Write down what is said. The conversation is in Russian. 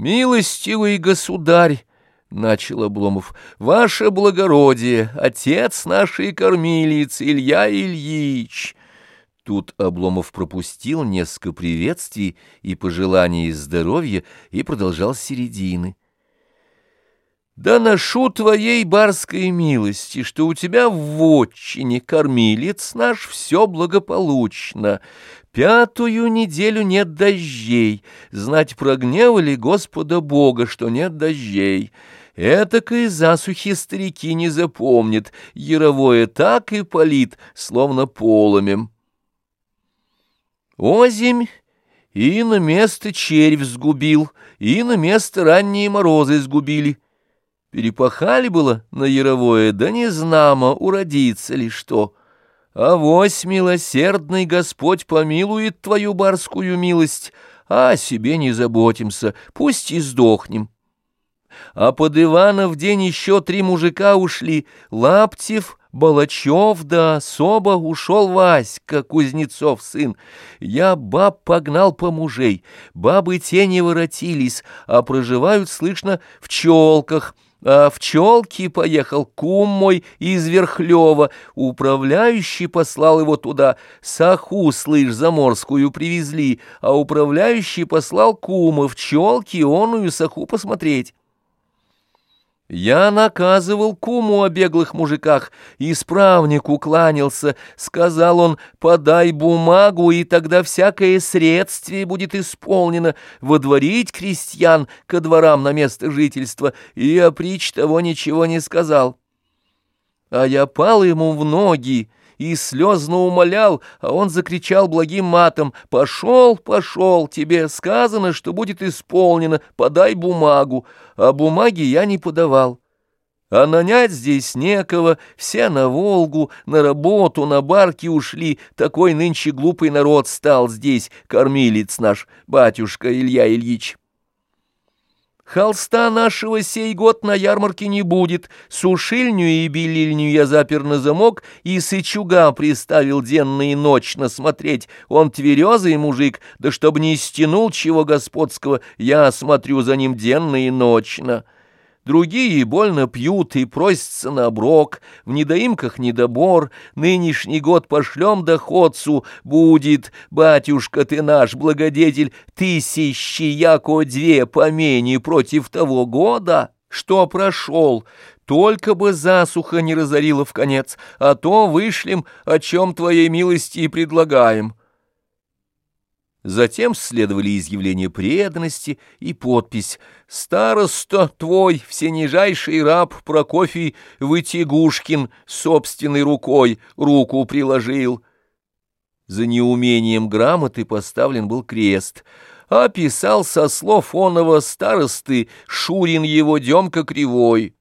«Милостивый государь!» — начал Обломов. — Ваше благородие, отец нашей кормилицы Илья Ильич! Тут Обломов пропустил несколько приветствий и пожеланий здоровья и продолжал середины. Да ношу твоей барской милости, что у тебя в вотчине кормилец наш все благополучно. Пятую неделю нет дождей, знать прогневали Господа Бога, что нет дождей. Этакой засухи старики не запомнят, яровое так и палит, словно поломем. Озимь и на место червь сгубил, и на место ранние морозы сгубили. Перепахали было на яровое, да не знамо, уродится ли что. А вось милосердный Господь помилует твою барскую милость, а о себе не заботимся, пусть и сдохнем. А под Ивана в день еще три мужика ушли, Лаптев, Балачев да особо ушел Васька, Кузнецов сын. Я баб погнал по мужей, бабы те не воротились, а проживают, слышно, в челках, а в челки поехал кум мой из Верхлева, управляющий послал его туда, саху, слышь, заморскую привезли, а управляющий послал кума в челки оную саху посмотреть. Я наказывал куму о беглых мужиках, исправнику кланялся, сказал он, подай бумагу, и тогда всякое средствие будет исполнено, водворить крестьян ко дворам на место жительства, и опричь того ничего не сказал. А я пал ему в ноги, и слезно умолял, а он закричал благим матом, «Пошел, пошел, тебе сказано, что будет исполнено, подай бумагу», а бумаги я не подавал. А нанять здесь некого, все на Волгу, на работу, на барки ушли, такой нынче глупый народ стал здесь, кормилец наш, батюшка Илья Ильич. Холста нашего сей год на ярмарке не будет. Сушильню и белильню я запер на замок и сычуга приставил денно и ночно смотреть. Он тверезый мужик, да чтоб не стянул чего господского, я смотрю за ним денно и ночно». Другие больно пьют и просятся на оброк, в недоимках недобор, нынешний год пошлем доходцу, будет, батюшка ты наш благодетель, тысячи яко две помене против того года, что прошел, только бы засуха не разорила в конец, а то вышлем, о чем твоей милости и предлагаем». Затем следовали изъявления преданности и подпись «Староста твой, всенижайший раб Прокофий Вытягушкин собственной рукой руку приложил». За неумением грамоты поставлен был крест, а писал со слов оного старосты Шурин его Демка Кривой.